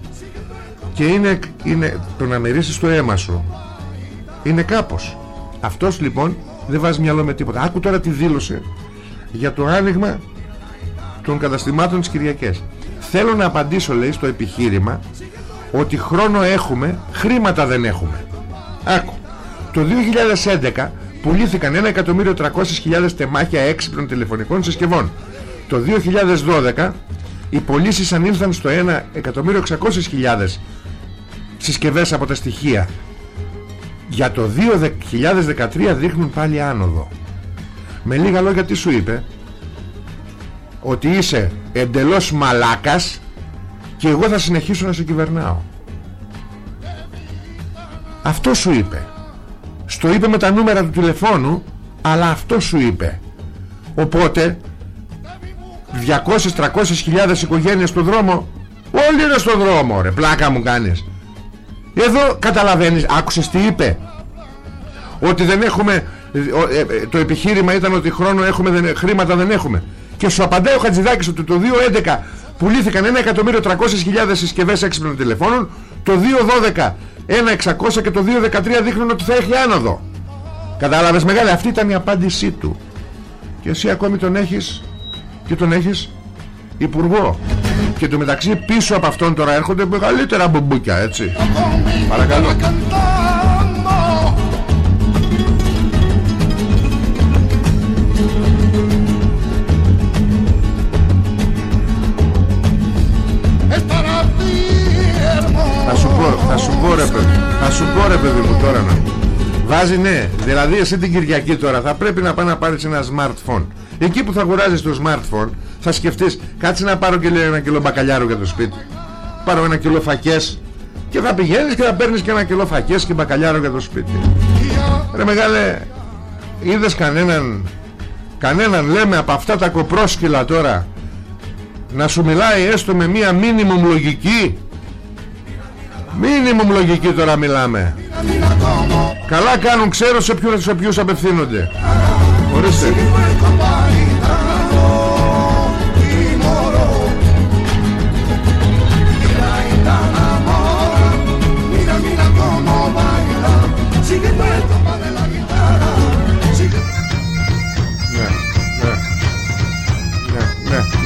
Και είναι, είναι το να μερίσεις το αίμα σου Είναι κάπως. Αυτός λοιπόν δεν βάζει μυαλό με τίποτα. Άκου τώρα τι δήλωσε Για το άνοιγμα των καταστημάτων της Κυριακές Θέλω να απαντήσω λέει στο επιχείρημα Ότι χρόνο έχουμε Χρήματα δεν έχουμε. Άκου. Το 2011 πουλήθηκαν 1.300.000 τεμάχια έξυπνων τηλεφωνικών συσκευών το 2012 οι πωλήσεις ανήλθαν στο 1.600.000 συσκευές από τα στοιχεία. Για το 2013 δείχνουν πάλι άνοδο. Με λίγα λόγια τι σου είπε; Ότι είσαι εντελώς μαλάκας και εγώ θα συνεχίσω να σε κυβερνάω. Αυτό σου είπε. Στο είπε με τα νούμερα του τηλεφώνου αλλά αυτό σου είπε. Οπότε 200-300 χιλιάδες οικογένειες στον δρόμο. Όλοι είναι στον δρόμο ρε Πλάκα μου κάνεις. Εδώ καταλαβαίνεις Άκουσες τι είπε. Ότι δεν έχουμε ε, ε, Το επιχείρημα ήταν ότι χρόνο έχουμε δεν, Χρήματα δεν έχουμε. Και σου απαντάει ο Χατζηδάκης ότι το 2011 Πουλήθηκαν 1.300.000 συσκευές έξυπνων τηλεφώνων Το 2012 1.600 και το 2013 δείχνουν ότι θα έχει άνοδο. Κατάλαβες μεγάλη Αυτή ήταν η απάντησή του. Και εσύ ακόμη τον έχεις και τον έχεις υπουργό. Και το μεταξύ πίσω από αυτόν τώρα έρχονται μεγαλύτερα μπουμπούκια έτσι. Παρακαλώ. Θα σου πω, θα σου πω ρε παιδί Θα σου πω ρε παιδί μου τώρα να. Βάζει ναι Δηλαδή εσύ την Κυριακή τώρα θα πρέπει να πάει να πάρεις ένα smartphone Εκεί που θα αγοράζεις το smartphone θα σκεφτείς κάτσε να πάρω και ένα κιλό μπακαλιάρο για το σπίτι. Πάρω ένα κιλό φακές και θα πηγαίνεις και θα παίρνεις και ένα κιλό φακές και μπακαλιάρο για το σπίτι. Ρε μεγάλε, είδες κανέναν, κανέναν λέμε από αυτά τα κοπρόσκυλα τώρα να σου μιλάει έστω με μία μίνιμουμ λογική; Μίνιμουμ λογική τώρα μιλάμε. Καλά κάνουν, ξέρω σε ποιους, σε ποιους απευθύνονται. Ορίστε.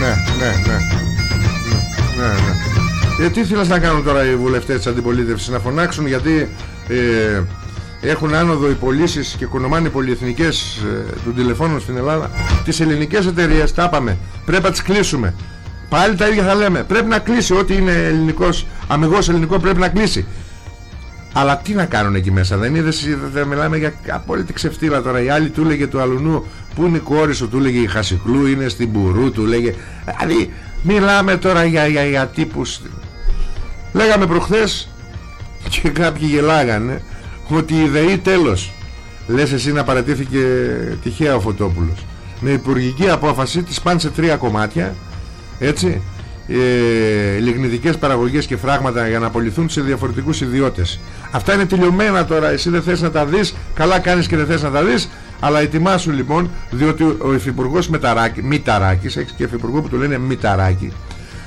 Ναι, ναι. ναι, ναι. Ε, τι θέλεις να κάνουν τώρα οι βουλευτές της αντιπολίτευσης να φωνάξουν γιατί ε, έχουν άνοδο οι πωλήσει και οικονομάνε οι πολυεθνικές ε, των τηλεφώνων στην Ελλάδα τις ελληνικές εταιρείες τα είπαμε πρέπει να τις κλείσουμε πάλι τα ίδια θα λέμε πρέπει να κλείσει ό,τι είναι ελληνικός αμυγός ελληνικό πρέπει να κλείσει αλλά τι να κάνουν εκεί μέσα δεν είδες δεν μιλάμε για απόλυτη ξεφτύλα τώρα. Η άλλη του έλεγε του αλουνού που είναι η κόρη σου του έλεγε η Χασικλού είναι στην Μπουρού του λέγε. Δηλαδή μιλάμε τώρα για, για, για τύπους. Λέγαμε προχθές και κάποιοι γελάγανε ότι η ΔΕΗ τέλος. Λες εσύ να παρατήθηκε τυχαία ο Φωτόπουλος. Με υπουργική απόφαση της πάνε σε τρία κομμάτια έτσι ε, λιγνητικές παραγωγές και φράγματα για να απολυθούν σε διαφορετικούς ιδιώτες. Αυτά είναι τελειωμένα τώρα. Εσύ δεν θες να τα δεις. Καλά κάνεις και δεν θες να τα δεις. Αλλά ετοιμάσου λοιπόν διότι ο Υφυπουργός Μεταράκη, Μηταράκης έχεις και Υφυπουργό που του λένε Μηταράκη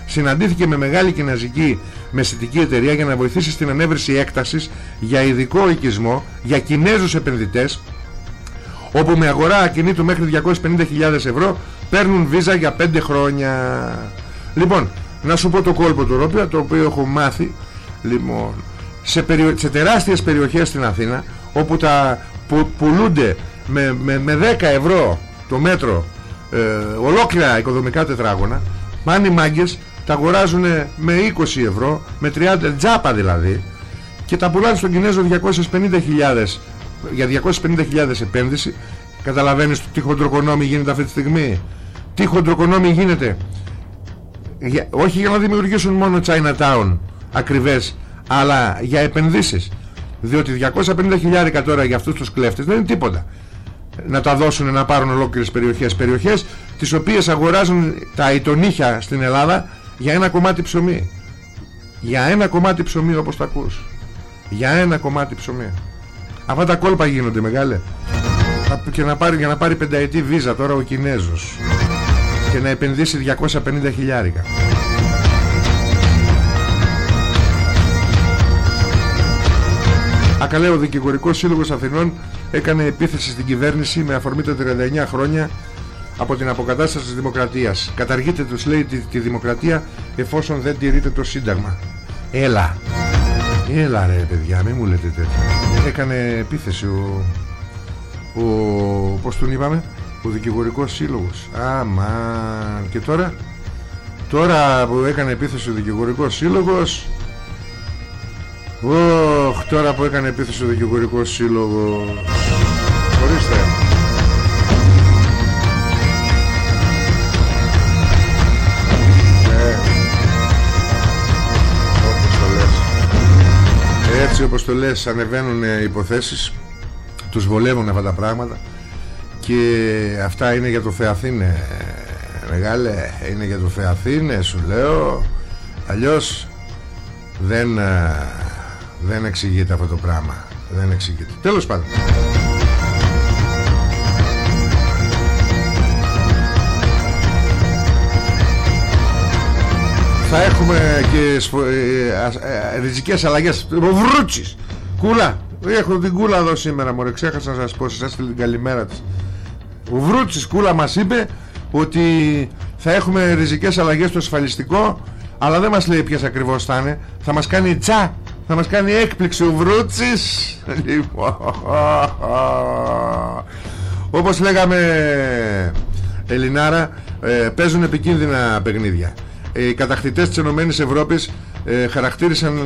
συναντήθηκε με μεγάλη κινέζικη μεσητική εταιρεία για να βοηθήσει στην ανέβρεση έκτασης για ειδικό οικισμό για Κινέζους επενδυτές όπου με αγορά ακινήτου μέχρι 250.000 ευρώ παίρνουν βίζα για 5 χρόνια. Λοιπόν, να σου πω το κόλπο του Ρόπια, το οποίο έχω μάθει λοιπόν, σε, περιο... σε τεράστιες περιοχές στην Αθήνα, όπου τα που, πουλούνται με, με, με 10 ευρώ το μέτρο ε, ολόκληρα οικοδομικά τετράγωνα, μάνι μάγκες τα αγοράζουν με 20 ευρώ, με 30 τζάπα δηλαδή, και τα πουλάνε στον Κινέζο 250.000 για 250.000 επένδυση. Καταλαβαίνεις τι χοντροκονόμη γίνεται αυτή τη στιγμή; Τι χοντροκονόμη γίνεται; Για, όχι για να δημιουργήσουν μόνο Chinatown ακριβές αλλά για επενδύσεις. Διότι 250.000 τώρα για αυτούς τους κλέφτες δεν είναι τίποτα. Να τα δώσουν να πάρουν ολόκληρες περιοχές περιοχές τις οποίες αγοράζουν τα ιτονίχια στην Ελλάδα για ένα κομμάτι ψωμί. Για ένα κομμάτι ψωμί όπως τα ακούς. Για ένα κομμάτι ψωμί. Αυτά τα κόλπα γίνονται μεγάλε. Και να πάρει, για να πάρει πενταετή βίζα τώρα ο Κινέζος και να επενδύσει 250 χιλιάρικα Ακαλέ ο Δικηγορικός Σύλλογος Αθηνών έκανε επίθεση στην κυβέρνηση με αφορμή τα 39 χρόνια από την αποκατάσταση της δημοκρατίας. Καταργείται τους λέει τη, τη δημοκρατία εφόσον δεν τηρείται το σύνταγμα. Έλα. Έλα ρε παιδιά μην μου λέτε τέτοια Έκανε επίθεση ο, ο Πώς τον είπαμε; Ο δικηγορικός σύλλογος. Αμάν. Και τώρα Τώρα που έκανε επίθεση ο δικηγορικός σύλλογος Ωχ τώρα που έκανε επίθεση ο δικηγορικός σύλλογος. Ορίστε. Έτσι όπως το λες ανεβαίνουν υποθέσεις τους βολεύουν αυτά τα πράγματα και αυτά είναι για το Θεαθήνε μεγάλε. Είναι για το Θεαθήνε σου λέω. Αλλιώς δεν δεν εξηγείται αυτό το πράγμα. Δεν εξηγείται. Τέλος πάντων. Θα έχουμε και ε, ε, ε, ριζικές αλλαγές. Βρούτσις Κούλα. Έχω την κούλα εδώ σήμερα μωρέ. Ξέχασα να σας πω. Σας την καλημέρα της Ο Βρούτσις κούλα μας είπε Ότι θα έχουμε ριζικές αλλαγές στο ασφαλιστικό Αλλά δεν μας λέει ποιες ακριβώς θα είναι. Θα μας κάνει τσα Θα μας κάνει έκπληξη ο Βρούτσις Λοιπόν. Όπως λέγαμε Ελληνάρα Παίζουν επικίνδυνα παιχνίδια. Οι κατακτητές της Ενωμένης Ευρώπης ε, χαρακτήρισαν,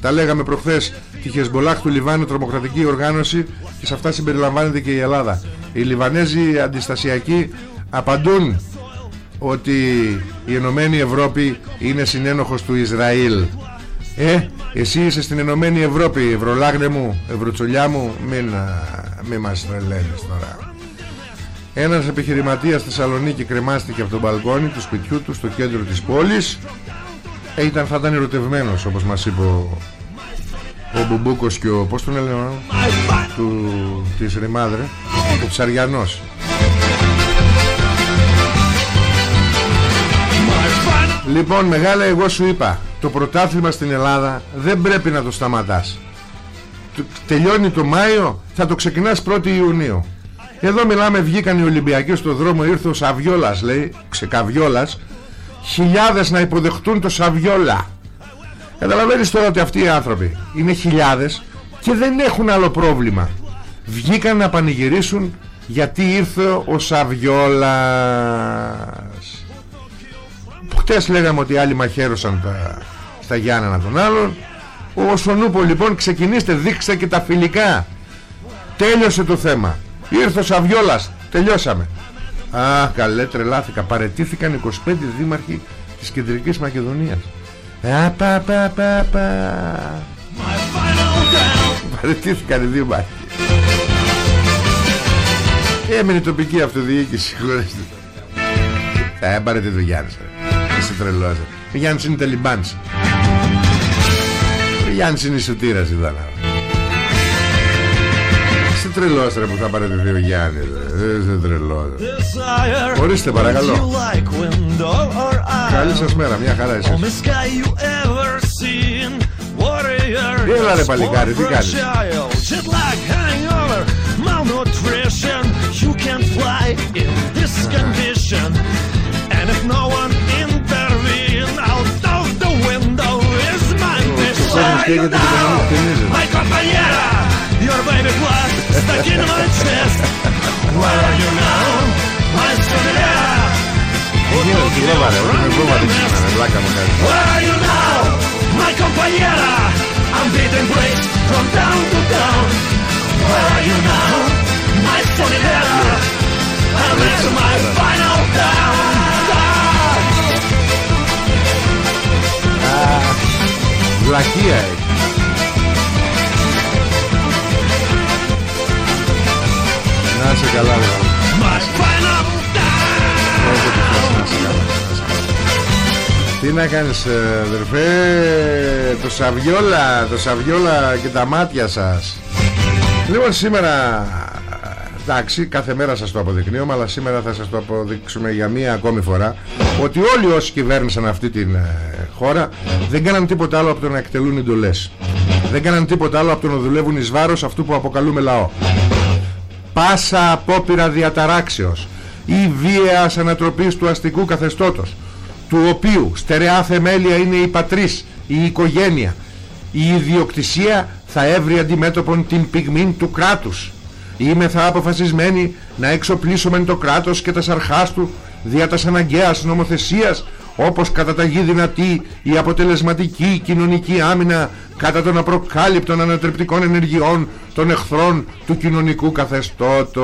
τα λέγαμε προχθές, τη Χεσμολάχ του Λιβάνου τρομοκρατική οργάνωση και σε αυτά συμπεριλαμβάνεται και η Ελλάδα. Οι Λιβανέζοι αντιστασιακοί απαντούν ότι η Ενωμένη Ευρώπη είναι συνένοχος του Ισραήλ. Ε, εσύ είσαι στην Ενωμένη Ευρώπη, ευρωλάγνε μου, ευρωτσολιά μου, μην, μην μας τρελαίνεις τώρα. Ένας επιχειρηματίας στη Θεσσαλονίκη κρεμάστηκε από τον μπαλκόνι του σπιτιού του στο κέντρο της πόλης ε, ήταν, θα ήταν ερωτευμένος όπως μας είπε ο, ο Μπουμπούκος και ο πώς τον έλεγε του, της Ρημάδρε ο Ψαριανός. Λοιπόν μεγάλα εγώ σου είπα το πρωτάθλημα στην Ελλάδα δεν πρέπει να το σταματάς. Τελειώνει το Μάιο θα το ξεκινάς 1η Ιουνίου. Εδώ μιλάμε βγήκαν οι Ολυμπιακοί στο δρόμο Ήρθε ο Σαβιόλας λέει Ξεκαβιόλας Χιλιάδες να υποδεχτούν το Σαβιόλα Καταλαβαίνεις τώρα ότι αυτοί οι άνθρωποι Είναι χιλιάδες Και δεν έχουν άλλο πρόβλημα. Βγήκαν να πανηγυρίσουν Γιατί ήρθε ο Σαβιόλας. Χτες λέγαμε ότι άλλοι μαχαίρωσαν τα, Στα Γιάννενα των άλλων Ο Σονούπο λοιπόν ξεκινήστε Δείξτε και τα φιλικά. Τέλειωσε το θέμα. Ήρθε ο Σαβιόλας. Τελειώσαμε. Α, καλέ τρελάθηκα. Παρετήθηκαν 25 δήμαρχοι της Κεντρικής Μακεδονίας Α, πα, πα, πα, πα. Παρετήθηκαν οι δήμαρχοι Έμεινε τοπική αυτοδιοίκηση Θα έμπαρε τη δουλειά Είσαι τρελός Ο Γιάννης είναι τελιμπάνς Ο Γιάννης είναι σωτήρας ήταν Είσαι τρελός ρε που θα παραιτηθεί ο Γιάννης Είσαι τρελός. Ορίστε παρακαλώ. Καλή σας μέρα μια χαρά εσείς. Έλα ρε παλικάρι τι κάνεις; Malnutrition You can't fly in this condition. And if no one сложим шпегель до ты ниже. My compañera, your baby was stuck in my chest. Where are you now, my souvenir? Where are you now, my? I'm from town to town. Where are you now, my? I'm my final town. Βλακία έχει. Να είσαι καλά λοιπόν My final Τι να κάνεις αδερφέ Το Σαβιόλα Το Σαβιόλα και τα μάτια σας. Λοιπόν σήμερα Εντάξει κάθε μέρα σας το αποδεικνύουμε Αλλά σήμερα θα σας το αποδείξουμε για μία ακόμη φορά Ότι όλοι όσοι κυβέρνησαν αυτή την ε, χώρα Δεν κάναν τίποτα άλλο από το να εκτελούν εντολές. Δεν κάναν τίποτα άλλο από το να δουλεύουν εις βάρος Αυτού που αποκαλούμε λαό. Πάσα απόπειρα διαταράξεως Ή βίαιας ανατροπής του αστικού καθεστώτος Του οποίου στερεά θεμέλια είναι η πατρίς Η οικογένεια. Η ιδιοκτησία θα έβρει αντιμέτωπον την πυγμή του κράτους. Είμαι θα αποφασισμένοι να εξοπλίσουμε το κράτος και τας σαρχάς του δια τας αναγκαίας νομοθεσίας όπως κατά τα γη δυνατή η αποτελεσματική κοινωνική άμυνα κατά των απροκάλυπτων ανατρεπτικών ενεργειών των εχθρών του κοινωνικού καθεστώτος.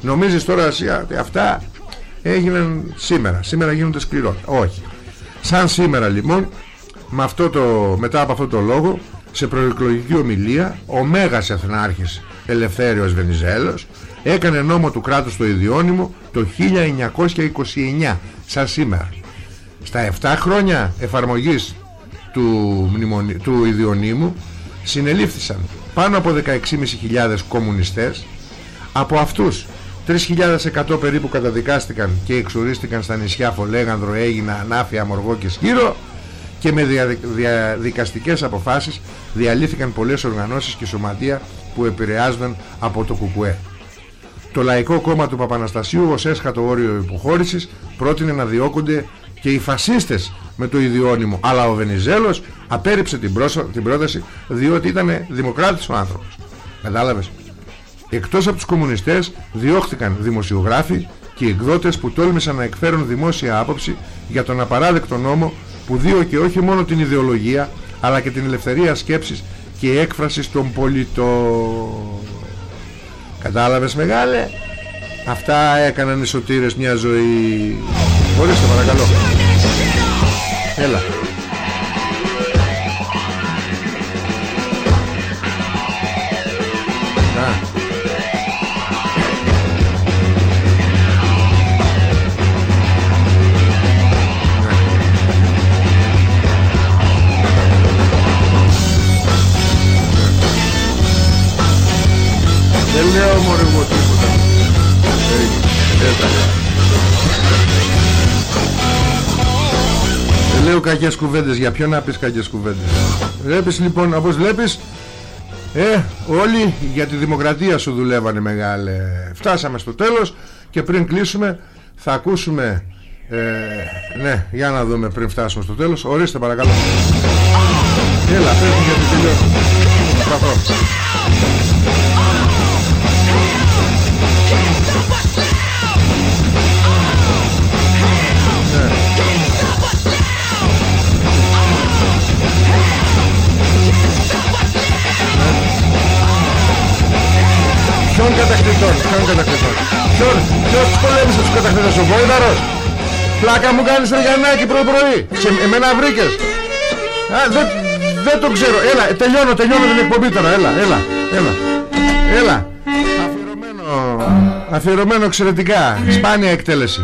Νομίζεις τώρα εσύ ότι αυτά έγιναν σήμερα. Σήμερα γίνονται σκληρό. Όχι. Σαν σήμερα λοιπόν με αυτό το, μετά από αυτό το λόγο σε προεκλογική ομιλία ο Μέγας Εθνάρχης Ελευθέριος Βενιζέλος έκανε νόμο του κράτους στο Ιδιώνυμο το 1929 σαν σήμερα στα 7 χρόνια εφαρμογής του, μνημονι... του Ιδιονύμου συνελήφθησαν πάνω από 16.500 κομμουνιστές από αυτούς 3.100 περίπου καταδικάστηκαν και εξορίστηκαν στα νησιά Φολέγανδρο, Έγινα, Ανάφια, Μοργό και Σκύρο και με διαδικαστικές αποφάσεις διαλύθηκαν πολλές οργανώσεις και σωματεία που επηρεάζονταν από το ΚΚΕ. Το Λαϊκό Κόμμα του Παπαναστασίου ως έσχατο όριο υποχώρησης πρότεινε να διώκονται και οι φασίστες με το ιδιώνυμο αλλά ο Βενιζέλος απέρριψε την, την πρόταση διότι ήταν δημοκράτης ο άνθρωπος. Κατάλαβες; Εκτός από τους κομμουνιστές διώχθηκαν δημοσιογράφοι και εκδότες που τόλμησαν να εκφέρουν δημόσια άποψη για τον απαράδεκτο νόμο που δίωκε όχι μόνο την ιδεολογία αλλά και την ελευθερία σκέψης και έκφρασης των πολιτών. Κατάλαβες μεγάλε; Αυτά έκαναν οι σωτήρες μια ζωή. Μπορείστε παρακαλώ. Έλα κακές κουβέντες. Για ποιον να πεις κακές κουβέντες; Βλέπεις λοιπόν όπως βλέπεις Ε όλοι για τη δημοκρατία σου δουλεύανε μεγάλε. Φτάσαμε στο τέλος Και πριν κλείσουμε θα ακούσουμε ε, Ναι για να δούμε πριν φτάσουμε στο τέλος. Ορίστε παρακαλώ. Έλα πέφτει γιατί τελειώνω κατακτητών, ποιον κατακτητών Ποιον, ποιος τους πολέμησε τους κατακτητές Ο Βόηδαρος; Πλάκα μου κάνεις ρε Γιαννάκη πρωί πρωί Σε εμένα βρήκες. Α, δεν, δεν το ξέρω. Έλα, τελειώνω, τελειώνω την εκπομπή τώρα. Έλα, έλα, έλα. Έλα. Αφιερωμένο Αφιερωμένο εξαιρετικά. Σπάνια εκτέλεση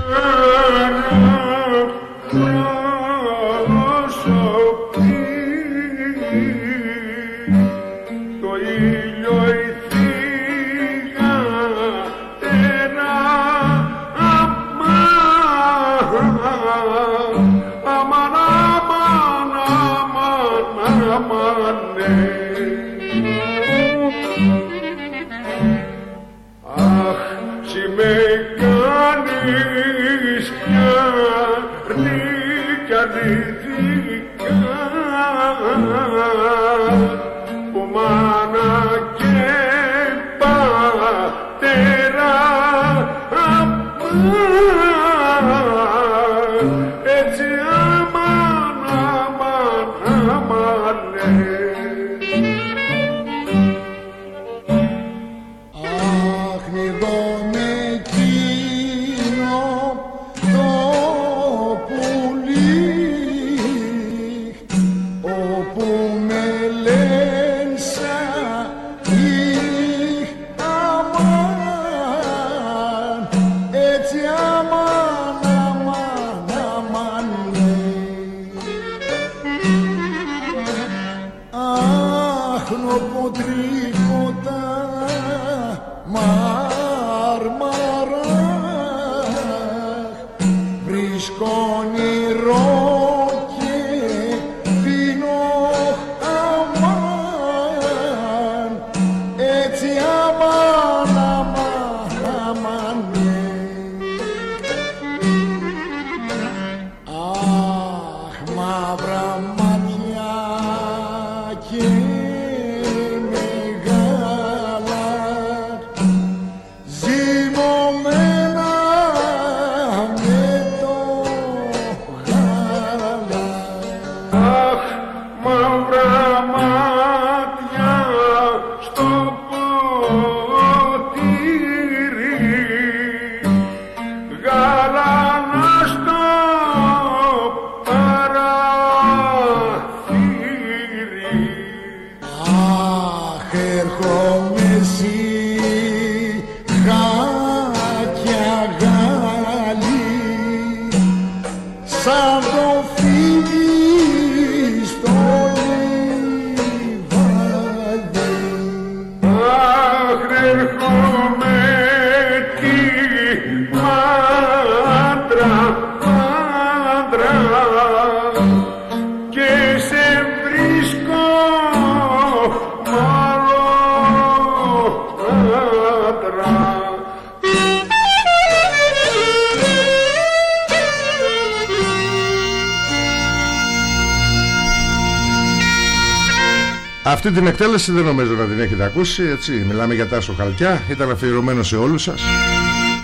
Αυτή την εκτέλεση δεν νομίζω να την έχετε ακούσει έτσι, Μιλάμε για Τάσο Χαλκιά Ήταν αφιερωμένο σε όλους σας.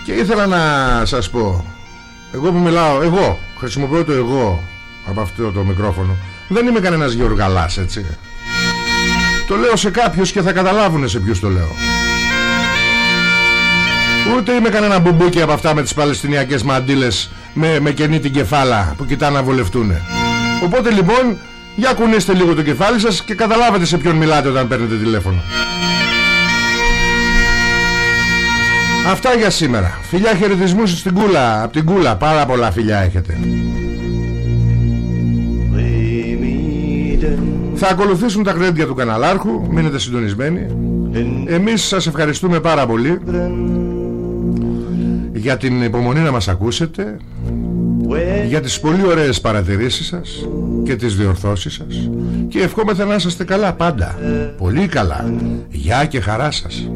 Και ήθελα να σας πω Εγώ που μιλάω, εγώ Χρησιμοποιώ το εγώ από αυτό το μικρόφωνο. Δεν είμαι κανένας γεωργαλάς έτσι. Το λέω σε κάποιους και θα καταλάβουν σε ποιους το λέω. Ούτε είμαι κανένα μπουμπούκι από αυτά με τις παλαιστινιακές μαντήλες με, με κενή την κεφάλα που κοιτάνε να βολευτούν Οπότε λοιπόν για κουνήστε λίγο το κεφάλι σας και καταλάβετε σε ποιον μιλάτε όταν παίρνετε τηλέφωνο. Αυτά για σήμερα. Φιλιά χαιρετισμού στην κούλα. Από την κούλα. Πάρα πολλά φιλιά έχετε. Θα ακολουθήσουν τα κρέντια του καναλάρχου. Μείνετε συντονισμένοι. Εμείς σας ευχαριστούμε πάρα πολύ για την υπομονή να μας ακούσετε για τις πολύ ωραίες παρατηρήσεις σας και τις διορθώσεις σας. Και ευχόμεθα να είσαστε καλά πάντα. Πολύ καλά. Γεια και χαρά σας